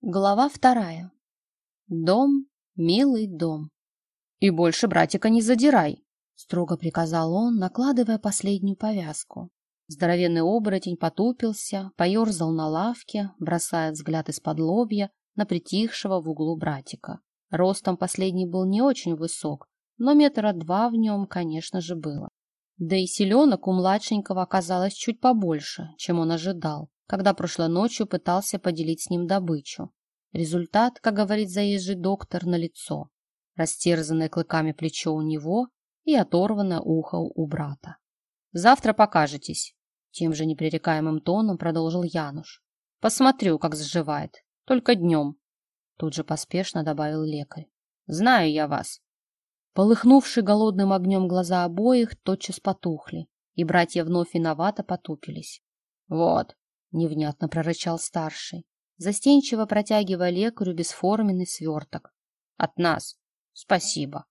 Глава вторая. Дом, милый дом. И больше братика не задирай, строго приказал он, накладывая последнюю повязку. Здоровенный оборотень потупился, поерзал на лавке, бросая взгляд из-под лобья на притихшего в углу братика. Ростом последний был не очень высок, но метра два в нем, конечно же, было. Да и селенок у младшенького оказалось чуть побольше, чем он ожидал когда прошлой ночью пытался поделить с ним добычу. Результат, как говорит заезжий доктор, на лицо. Растерзанное клыками плечо у него и оторванное ухо у брата. «Завтра покажетесь», — тем же непререкаемым тоном продолжил Януш. «Посмотрю, как заживает. Только днем», — тут же поспешно добавил лекарь. «Знаю я вас». Полыхнувшие голодным огнем глаза обоих тотчас потухли, и братья вновь виновато потупились. «Вот, невнятно прорычал старший, застенчиво протягивая лекарю бесформенный сверток. От нас. Спасибо.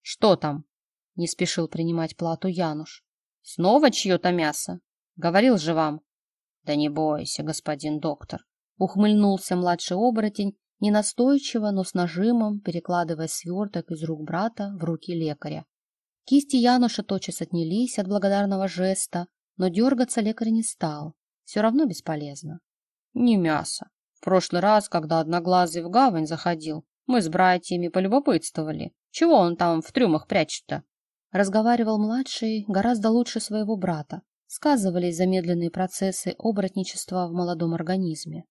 Что там? Не спешил принимать плату Януш. Снова чье-то мясо? Говорил же вам. Да не бойся, господин доктор. Ухмыльнулся младший оборотень, не настойчиво, но с нажимом, перекладывая сверток из рук брата в руки лекаря. Кисти Януша тотчас отнялись от благодарного жеста, но дергаться лекарь не стал, все равно бесполезно. Не мясо. В прошлый раз, когда Одноглазый в гавань заходил, мы с братьями полюбопытствовали. Чего он там в трюмах прячет-то? Разговаривал младший гораздо лучше своего брата. Сказывались замедленные процессы оборотничества в молодом организме.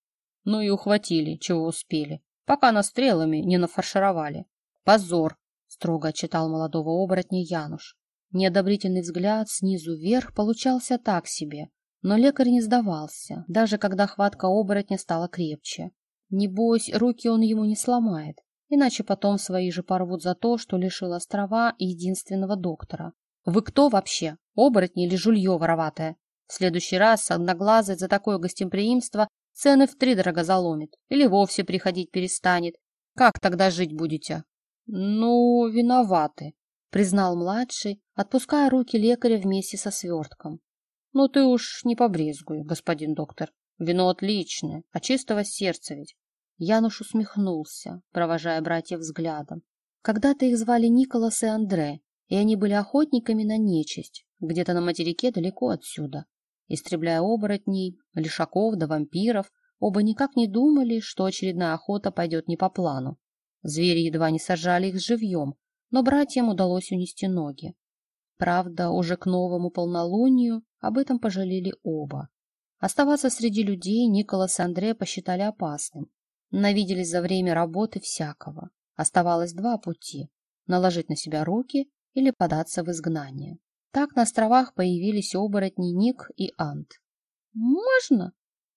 Ну и ухватили, чего успели, пока нас стрелами не нафаршировали. Позор, строго отчитал молодого оборотня Януш. Неодобрительный взгляд снизу вверх получался так себе, но лекарь не сдавался, даже когда хватка оборотня стала крепче. Небось, руки он ему не сломает, иначе потом свои же порвут за то, что лишил острова единственного доктора. Вы кто вообще? Оборотни или жулье вороватое? В следующий раз одноглазый за такое гостеприимство цены втридорого заломит или вовсе приходить перестанет. Как тогда жить будете? Ну, виноваты, признал младший, отпуская руки лекаря вместе со свертком. Ну ты уж не побрезгуй, господин доктор. Вино отличное, а чистого сердца ведь. Януш усмехнулся, провожая братьев взглядом. Когда-то их звали Николас и Андре, и они были охотниками на нечисть, где-то на материке далеко отсюда. Истребляя оборотней, лишаков да вампиров, оба никак не думали, что очередная охота пойдет не по плану. Звери едва не сожрали их живьем, но братьям удалось унести ноги. Правда, уже к новому полнолунию об этом пожалели оба. Оставаться среди людей Николас и Андре посчитали опасным. Навиделись за время работы всякого. Оставалось два пути – наложить на себя руки или податься в изгнание. Так на островах появились оборотни Ник и Ант. «Можно?»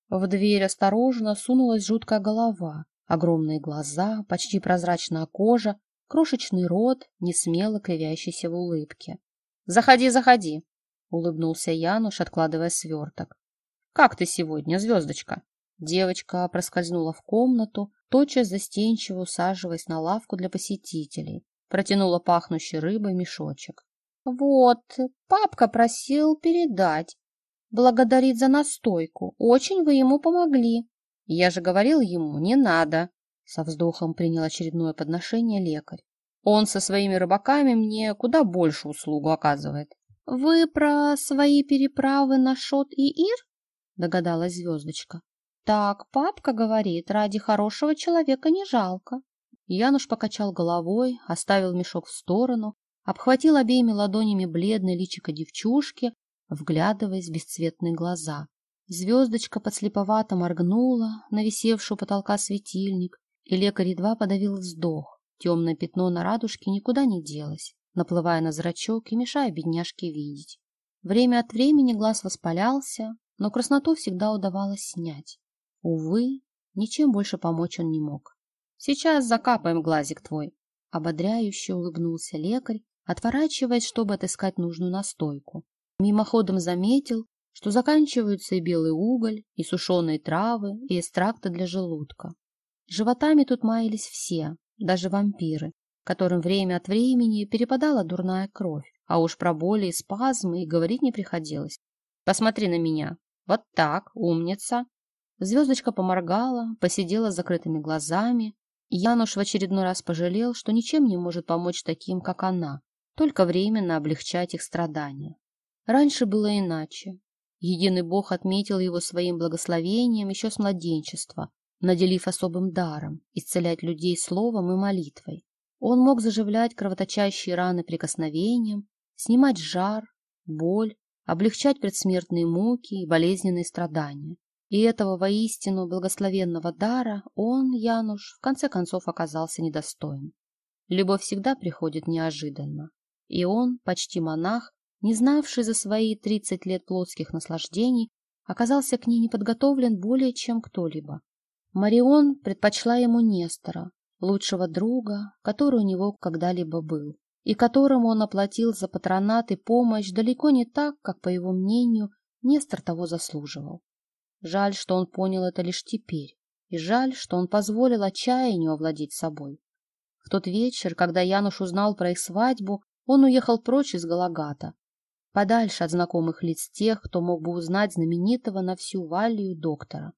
В дверь осторожно сунулась жуткая голова, огромные глаза, почти прозрачная кожа, крошечный рот, несмело кривящийся в улыбке. «Заходи, заходи!» — улыбнулся Януш, откладывая сверток. «Как ты сегодня, звездочка?» Девочка проскользнула в комнату, тотчас застенчиво усаживаясь на лавку для посетителей, протянула пахнущий рыбой мешочек. «Вот, папка просил передать. Благодарит за настойку. Очень вы ему помогли». «Я же говорил ему, не надо», — со вздохом принял очередное подношение лекарь. Он со своими рыбаками мне куда больше услугу оказывает. — Вы про свои переправы на Шот и Ир? — догадалась звездочка. — Так, папка говорит, ради хорошего человека не жалко. Януш покачал головой, оставил мешок в сторону, обхватил обеими ладонями бледное личико девчушки, вглядываясь в бесцветные глаза. Звездочка подслеповато моргнула на висевшую потолка светильник, и лекарь едва подавил вздох. Темное пятно на радужке никуда не делось, наплывая на зрачок и мешая бедняжке видеть. Время от времени глаз воспалялся, но красноту всегда удавалось снять. Увы, ничем больше помочь он не мог. «Сейчас закапаем глазик твой», — ободряюще улыбнулся лекарь, отворачиваясь, чтобы отыскать нужную настойку. Мимоходом заметил, что заканчиваются и белый уголь, и сушеные травы, и экстракты для желудка. Животами тут маялись все, даже вампиры, которым время от времени перепадала дурная кровь, а уж про боли и спазмы и говорить не приходилось. Посмотри на меня. Вот так, умница. Звездочка поморгала, посидела с закрытыми глазами, Януш в очередной раз пожалел, что ничем не может помочь таким, как она, только временно облегчать их страдания. Раньше было иначе. Единый Бог отметил его своим благословением еще с младенчества, наделив особым даром исцелять людей словом и молитвой. Он мог заживлять кровоточащие раны прикосновением, снимать жар, боль, облегчать предсмертные муки и болезненные страдания. И этого воистину благословенного дара он, Януш, в конце концов оказался недостоин. Любовь всегда приходит неожиданно. И он, почти монах, не знавший за свои тридцать лет плотских наслаждений, оказался к ней неподготовлен более чем кто-либо. Марион предпочла ему Нестора, лучшего друга, который у него когда-либо был, и которому он оплатил за патронат и помощь далеко не так, как, по его мнению, Нестор того заслуживал. Жаль, что он понял это лишь теперь, и жаль, что он позволил отчаянию овладеть собой. В тот вечер, когда Януш узнал про их свадьбу, он уехал прочь из Галагата, подальше от знакомых лиц тех, кто мог бы узнать знаменитого на всю Валлию доктора.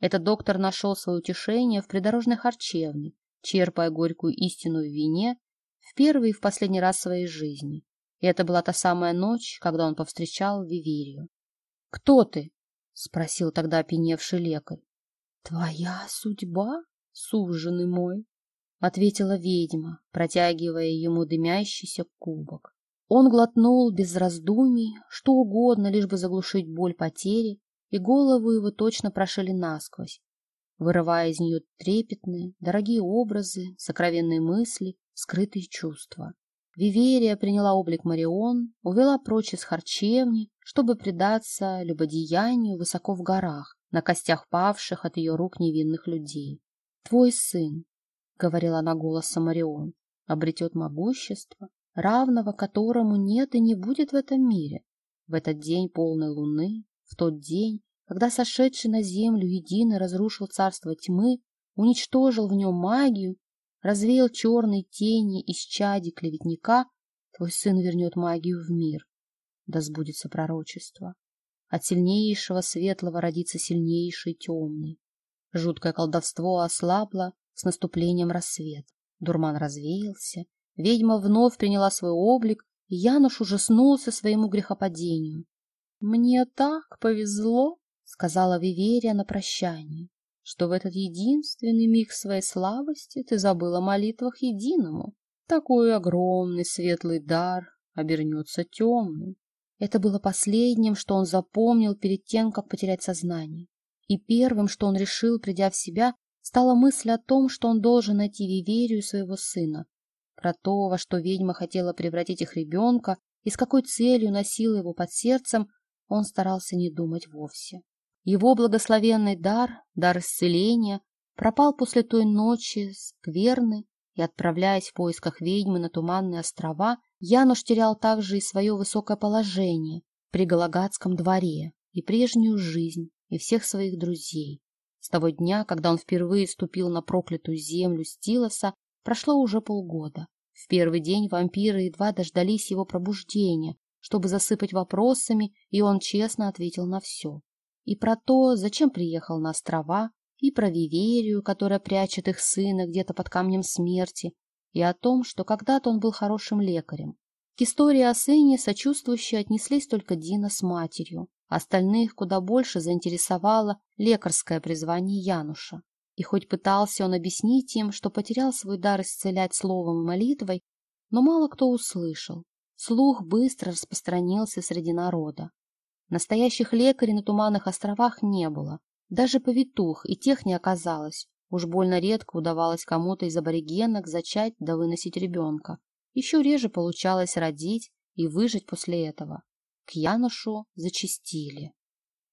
Этот доктор нашел свое утешение в придорожной харчевне, черпая горькую истину в вине в первый и в последний раз в своей жизни. И это была та самая ночь, когда он повстречал Виверию. — Кто ты? — спросил тогда опьяневший лекарь. — Твоя судьба, суженый мой, — ответила ведьма, протягивая ему дымящийся кубок. Он глотнул без раздумий, что угодно, лишь бы заглушить боль потери, и голову его точно прошили насквозь, вырывая из нее трепетные, дорогие образы, сокровенные мысли, скрытые чувства. Виверия приняла облик Марион, увела прочь из харчевни, чтобы предаться любодеянию высоко в горах, на костях павших от ее рук невинных людей. «Твой сын», — говорила она голосом Марион, — «обретет могущество, равного которому нет и не будет в этом мире. В этот день полной луны, в тот день, когда сошедший на землю едино разрушил царство тьмы, уничтожил в нем магию, развеял черные тени из чади клеветника, твой сын вернет магию в мир. Да сбудется пророчество. От сильнейшего светлого родится сильнейший темный. Жуткое колдовство ослабло с наступлением рассвета. Дурман развеялся, ведьма вновь приняла свой облик, и Януш ужаснулся своему грехопадению. — Мне так повезло, — сказала Виверия на прощание, — что в этот единственный миг своей слабости ты забыла о молитвах единому. Такой огромный светлый дар обернется темным. Это было последним, что он запомнил перед тем, как потерять сознание. И первым, что он решил, придя в себя, стала мысль о том, что он должен найти Виверию своего сына. Про то, во что ведьма хотела превратить их ребенка и с какой целью носила его под сердцем, он старался не думать вовсе. Его благословенный дар, дар исцеления, пропал после той ночи скверны, и, отправляясь в поисках ведьмы на Туманные острова, Януш терял также и свое высокое положение при Галагатском дворе, и прежнюю жизнь, и всех своих друзей. С того дня, когда он впервые ступил на проклятую землю Стилоса, прошло уже полгода. В первый день вампиры едва дождались его пробуждения, чтобы засыпать вопросами, и он честно ответил на все и про то, зачем приехал на острова, и про Виверию, которая прячет их сына где-то под камнем смерти, и о том, что когда-то он был хорошим лекарем. К истории о сыне сочувствующие отнеслись только Дина с матерью. Остальных куда больше заинтересовало лекарское призвание Януша. И хоть пытался он объяснить им, что потерял свой дар исцелять словом и молитвой, но мало кто услышал. Слух быстро распространился среди народа. Настоящих лекарей на Туманных островах не было. Даже повитух и тех не оказалось. Уж больно редко удавалось кому-то из аборигенок зачать да выносить ребенка. Еще реже получалось родить и выжить после этого. К Янушу зачистили.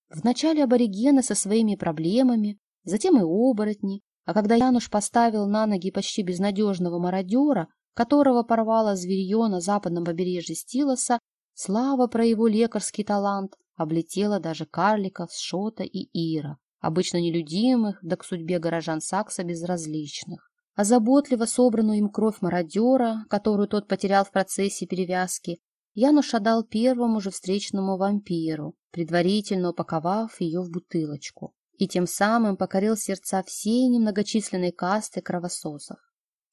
Вначале аборигены со своими проблемами, затем и оборотни, а когда Януш поставил на ноги почти безнадежного мародера, которого порвало зверье на западном побережье Стилоса, слава про его лекарский талант облетела даже карликов, Шота и Ира, обычно нелюдимых, да к судьбе горожан Сакса безразличных. А заботливо собранную им кровь мародера, которую тот потерял в процессе перевязки, Януш отдал первому же встречному вампиру, предварительно упаковав ее в бутылочку. и тем самым покорил сердца всей немногочисленной касты кровососов.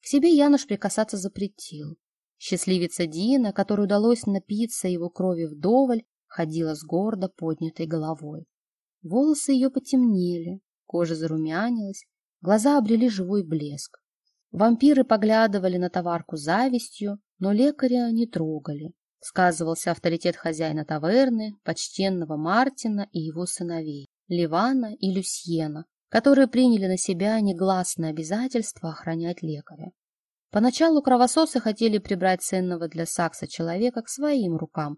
К себе Януш прикасаться запретил. Счастливица Дина, которой удалось напиться его крови вдоволь, ходила с гордо поднятой головой. Волосы ее потемнели, кожа зарумянилась, глаза обрели живой блеск. Вампиры поглядывали на товарку завистью, но лекаря не трогали. Сказывался авторитет хозяина таверны, почтенного Мартина и его сыновей, Ливана и Люсьена, которые приняли на себя негласное обязательство охранять лекаря. Поначалу кровососы хотели прибрать ценного для Сакса человека к своим рукам,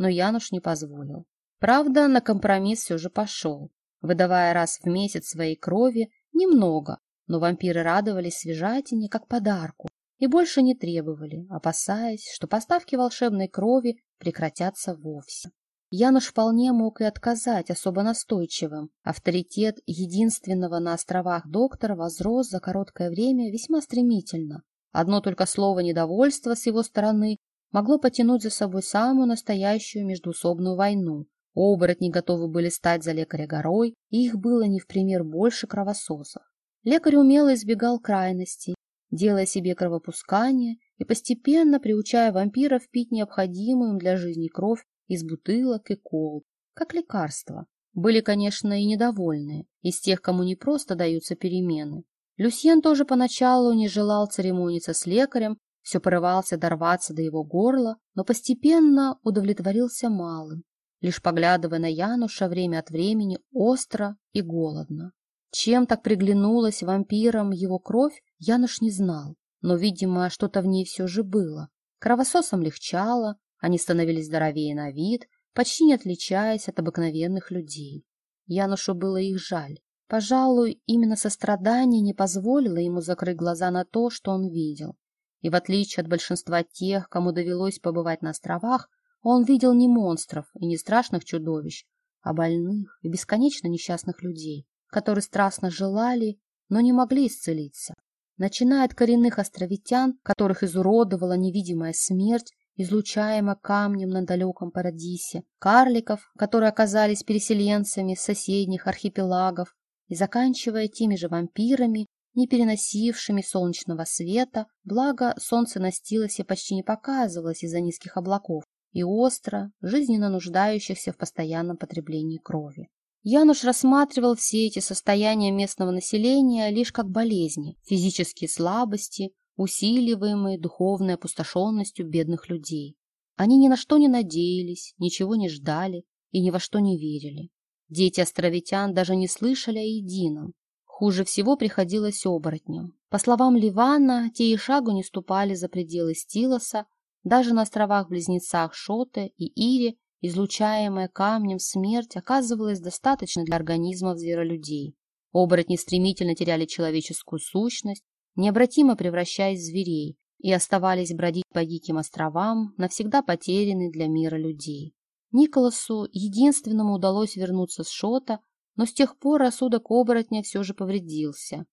но Януш не позволил. Правда, на компромисс все же пошел, выдавая раз в месяц своей крови немного, но вампиры радовались свежатине как подарку и больше не требовали, опасаясь, что поставки волшебной крови прекратятся вовсе. Януш вполне мог и отказать особо настойчивым. Авторитет единственного на островах доктора возрос за короткое время весьма стремительно. Одно только слово недовольства с его стороны могло потянуть за собой самую настоящую междуусобную войну. Оборотни готовы были стать за лекаря горой, и их было не в пример больше кровососов. Лекарь умело избегал крайностей, делая себе кровопускание и постепенно приучая вампиров пить необходимую им для жизни кровь из бутылок и кол, как лекарство. Были, конечно, и недовольные, из тех, кому не просто даются перемены. Люсьен тоже поначалу не желал церемониться с лекарем, все порывался дорваться до его горла, но постепенно удовлетворился малым, лишь поглядывая на Януша время от времени остро и голодно. Чем так приглянулась вампирам его кровь, Януш не знал, но, видимо, что-то в ней все же было. Кровососам легчало, они становились здоровее на вид, почти не отличаясь от обыкновенных людей. Янушу было их жаль. Пожалуй, именно сострадание не позволило ему закрыть глаза на то, что он видел. И в отличие от большинства тех, кому довелось побывать на островах, он видел не монстров и не страшных чудовищ, а больных и бесконечно несчастных людей, которые страстно желали, но не могли исцелиться. Начиная от коренных островитян, которых изуродовала невидимая смерть, излучаемо камнем на далеком Парадисе, карликов, которые оказались переселенцами с соседних архипелагов, и заканчивая теми же вампирами, не переносившими солнечного света, благо солнце на Стилосе почти не показывалось из-за низких облаков, и остро, жизненно нуждающихся в постоянном потреблении крови. Януш рассматривал все эти состояния местного населения лишь как болезни, физические слабости, усиливаемые духовной опустошенностью бедных людей. Они ни на что не надеялись, ничего не ждали и ни во что не верили. Дети островитян даже не слышали о едином. Хуже всего приходилось оборотням. По словам Ливана, те и шагу не ступали за пределы Стилоса, даже на островах-близнецах Шоте и Ире излучаемая камнем смерть оказывалась достаточно для организмов зверолюдей. Оборотни стремительно теряли человеческую сущность, необратимо превращаясь в зверей, и оставались бродить по диким островам, навсегда потерянные для мира людей. Николасу единственному удалось вернуться с шота, но с тех пор рассудок оборотня все же повредился.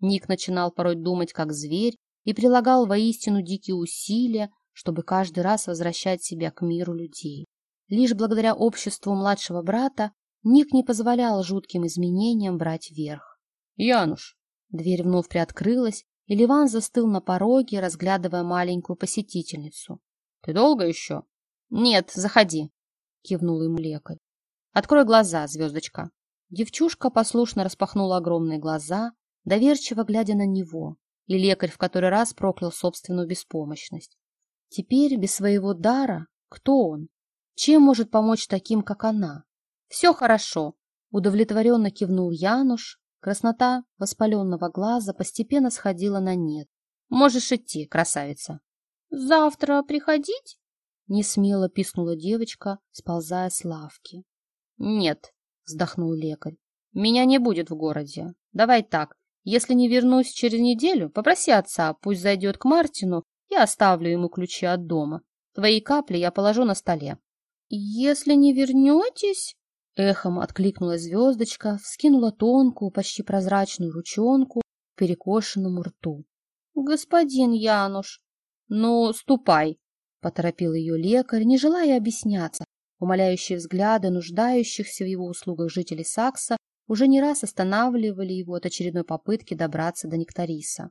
Ник начинал порой думать как зверь и прилагал воистину дикие усилия, чтобы каждый раз возвращать себя к миру людей. Лишь благодаря обществу младшего брата Ник не позволял жутким изменениям брать верх. «Януш!» Дверь вновь приоткрылась, и Ливан застыл на пороге, разглядывая маленькую посетительницу. «Ты долго еще?» «Нет, заходи», — кивнул ему лекарь. «Открой глаза, звездочка». Девчушка послушно распахнула огромные глаза, доверчиво глядя на него, и лекарь в который раз проклял собственную беспомощность. Теперь, без своего дара, кто он? Чем может помочь таким, как она? Все хорошо, удовлетворенно кивнул Януш. Краснота воспаленного глаза постепенно сходила на нет. Можешь идти, красавица. Завтра приходить? Несмело пискнула девочка, сползая с лавки. Нет, вздохнул лекарь. Меня не будет в городе. Давай так, если не вернусь через неделю, попроси отца, пусть зайдет к Мартину, я оставлю ему ключи от дома. Твои капли я положу на столе. «Если не вернетесь...» Эхом откликнулась звездочка, вскинула тонкую, почти прозрачную ручонку к перекошенному рту. «Господин Януш, ну, ступай!» — поторопил ее лекарь, не желая объясняться. Умоляющие взгляды нуждающихся в его услугах жителей Сакса уже не раз останавливали его от очередной попытки добраться до Нектариса.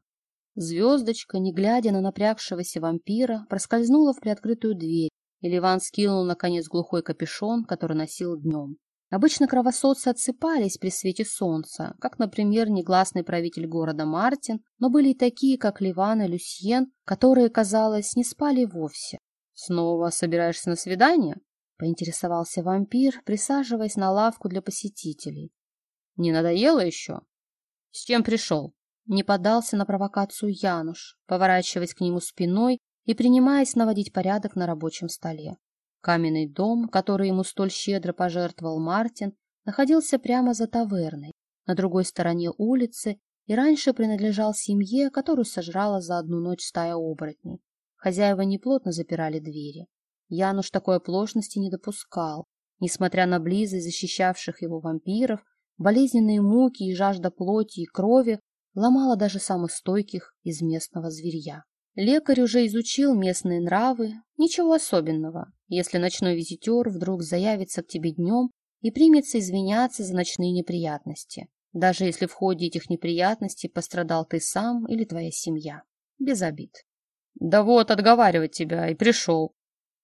Звездочка, не глядя на напрягшегося вампира, проскользнула в приоткрытую дверь, и Ливан скинул, наконец, глухой капюшон, который носил днем. Обычно кровосоцы отсыпались при свете солнца, как, например, негласный правитель города Мартин, но были и такие, как Ливан и Люсьен, которые, казалось, не спали вовсе. «Снова собираешься на свидание?» — поинтересовался вампир, присаживаясь на лавку для посетителей. «Не надоело еще?» «С чем пришел?» Не поддался на провокацию Януш, поворачиваясь к нему спиной и принимаясь наводить порядок на рабочем столе. Каменный дом, который ему столь щедро пожертвовал Мартин, находился прямо за таверной, на другой стороне улицы, и раньше принадлежал семье, которую сожрала за одну ночь стая оборотней. Хозяева неплотно запирали двери. Януш такой оплошности не допускал. Несмотря на близость защищавших его вампиров, болезненные муки и жажда плоти и крови ломала даже самых стойких из местного зверья. Лекарь уже изучил местные нравы, ничего особенного, если ночной визитер вдруг заявится к тебе днем и примется извиняться за ночные неприятности, даже если в ходе этих неприятностей пострадал ты сам или твоя семья. Без обид. «Да вот, отговаривать тебя, и пришел», —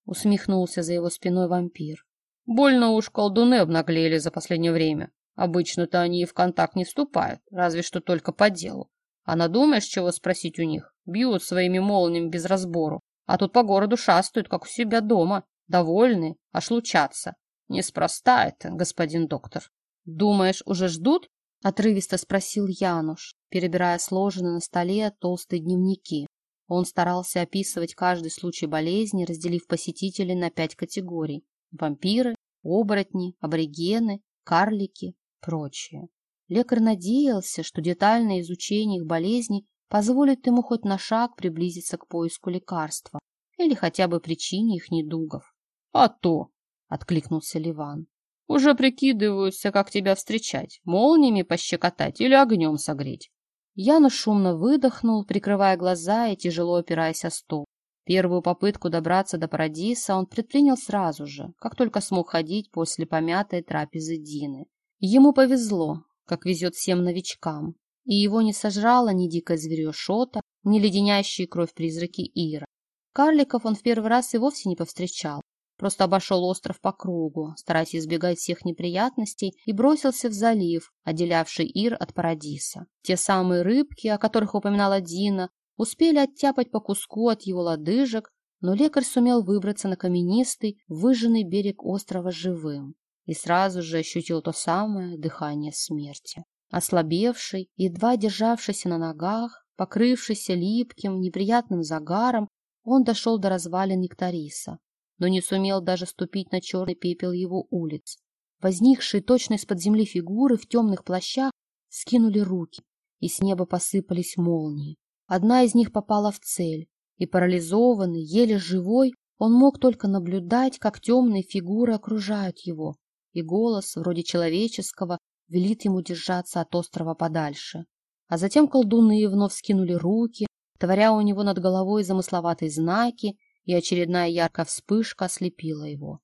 усмехнулся за его спиной вампир. «Больно уж колдуны обнаглели за последнее время. Обычно-то они и в контакт не вступают, разве что только по делу. А надумаешь, чего спросить у них? Бьют своими молниями без разбору. А тут по городу шастают, как у себя дома. Довольны, аж лучатся. Неспроста это, господин доктор. Думаешь, уже ждут? Отрывисто спросил Януш, перебирая сложенные на столе толстые дневники. Он старался описывать каждый случай болезни, разделив посетителей на пять категорий. Вампиры, оборотни, аборигены, карлики, прочее. Лекарь надеялся, что детальное изучение их болезней позволит ему хоть на шаг приблизиться к поиску лекарства или хотя бы причине их недугов. — А то! — откликнулся Ливан. — Уже прикидываются, как тебя встречать, молниями пощекотать или огнем согреть. Яна шумно выдохнул, прикрывая глаза и тяжело опираясь о стол. Первую попытку добраться до Парадиса он предпринял сразу же, как только смог ходить после помятой трапезы Дины. Ему повезло, как везет всем новичкам, и его не сожрало ни дикое зверье Шота, ни леденящие кровь призраки Ира. Карликов он в первый раз и вовсе не повстречал, просто обошел остров по кругу, стараясь избегать всех неприятностей, и бросился в залив, отделявший Ир от Парадиса. Те самые рыбки, о которых упоминала Дина, успели оттяпать по куску от его лодыжек, но лекарь сумел выбраться на каменистый, выжженный берег острова живым и сразу же ощутил то самое дыхание смерти. Ослабевший, едва державшийся на ногах, покрывшийся липким, неприятным загаром, он дошел до развалин Нектариса, но не сумел даже ступить на черный пепел его улиц. Возникшие точно из-под земли фигуры в темных плащах скинули руки, и с неба посыпались молнии. Одна из них попала в цель, и парализованный, еле живой, он мог только наблюдать, как темные фигуры окружают его, и голос, вроде человеческого, велит ему держаться от острова подальше. А затем колдуны вновь скинули руки, творя у него над головой замысловатые знаки, и очередная яркая вспышка ослепила его.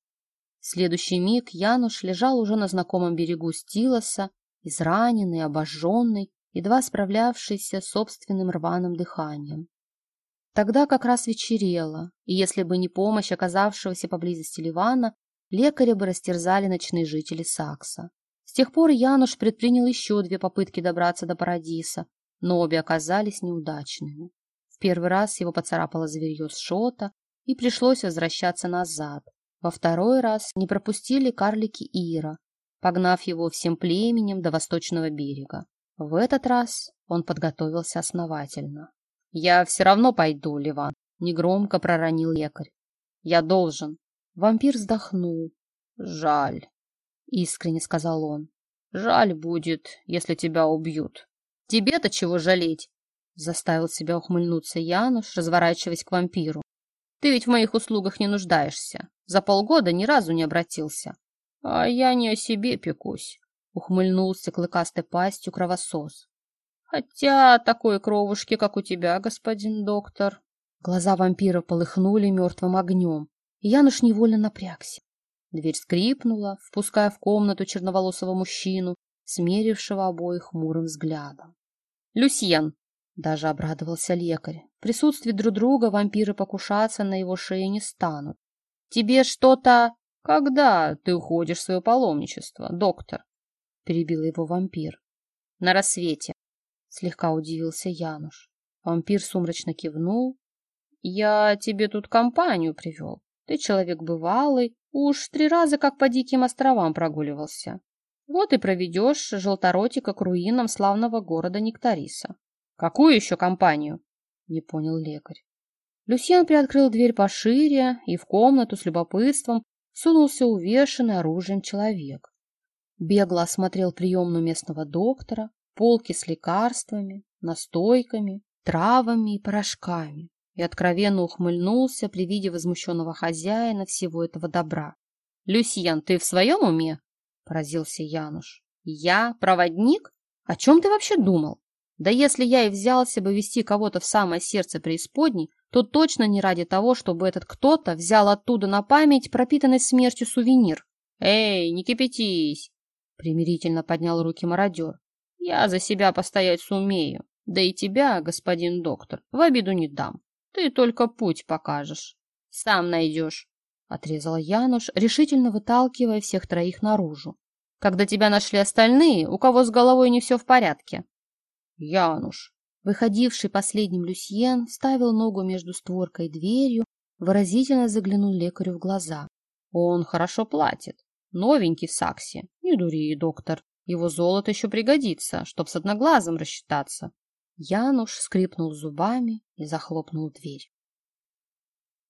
В следующий миг Януш лежал уже на знакомом берегу Стилоса, израненный, обожженный, едва справлявшийся с собственным рваным дыханием. Тогда как раз вечерело, и если бы не помощь оказавшегося поблизости Ливана, лекаря бы растерзали ночные жители Сакса. С тех пор Януш предпринял еще две попытки добраться до Парадиса, но обе оказались неудачными. В первый раз его поцарапало зверье с шота, и пришлось возвращаться назад. Во второй раз не пропустили карлики Ира, погнав его всем племенем до восточного берега. В этот раз он подготовился основательно. «Я все равно пойду, Ливан», — негромко проронил лекарь. «Я должен. Вампир вздохнул. «Жаль», — искренне сказал он. «Жаль будет, если тебя убьют. Тебе-то чего жалеть?» Заставил себя ухмыльнуться Януш, разворачиваясь к вампиру. «Ты ведь в моих услугах не нуждаешься. За полгода ни разу не обратился». «А я не о себе пекусь», — ухмыльнулся клыкастой пастью кровосос. «Хотя такой кровушки, как у тебя, господин доктор». Глаза вампира полыхнули мертвым огнем. Януш невольно напрягся. Дверь скрипнула, впуская в комнату черноволосого мужчину, смерившего обоих хмурым взглядом. «Люсьен!» — даже обрадовался лекарь. В присутствии друг друга вампиры покушаться на его шею не станут. «Тебе что-то...» «Когда ты уходишь в свое паломничество, доктор?» — перебил его вампир. «На рассвете», — слегка удивился Януш. Вампир сумрачно кивнул. «Я тебе тут компанию привел. Ты человек бывалый, уж три раза как по диким островам прогуливался. Вот и проведешь желторотика к руинам славного города Нектариса. Какую еще компанию? Не понял лекарь. Люсьен приоткрыл дверь пошире, и в комнату с любопытством сунулся увешанный оружием человек. Бегло осмотрел приемную местного доктора, полки с лекарствами, настойками, травами и порошками и откровенно ухмыльнулся при виде возмущенного хозяина всего этого добра. «Люсьян, ты в своем уме?» — поразился Януш. «Я? Проводник? О чем ты вообще думал? Да если я и взялся бы вести кого-то в самое сердце преисподней, то точно не ради того, чтобы этот кто-то взял оттуда на память пропитанный смертью сувенир. «Эй, не кипятись!» — примирительно поднял руки мародер. «Я за себя постоять сумею, да и тебя, господин доктор, в обиду не дам. Ты только путь покажешь. Сам найдешь, — отрезал Януш, решительно выталкивая всех троих наружу. Когда тебя нашли остальные, у кого с головой не все в порядке. Януш, выходивший последним Люсьен, ставил ногу между створкой и дверью, выразительно заглянул лекарю в глаза. Он хорошо платит. Новенький в Саксе. Не дури, доктор. Его золото еще пригодится, чтоб с одноглазым рассчитаться. Януш скрипнул зубами и захлопнул дверь.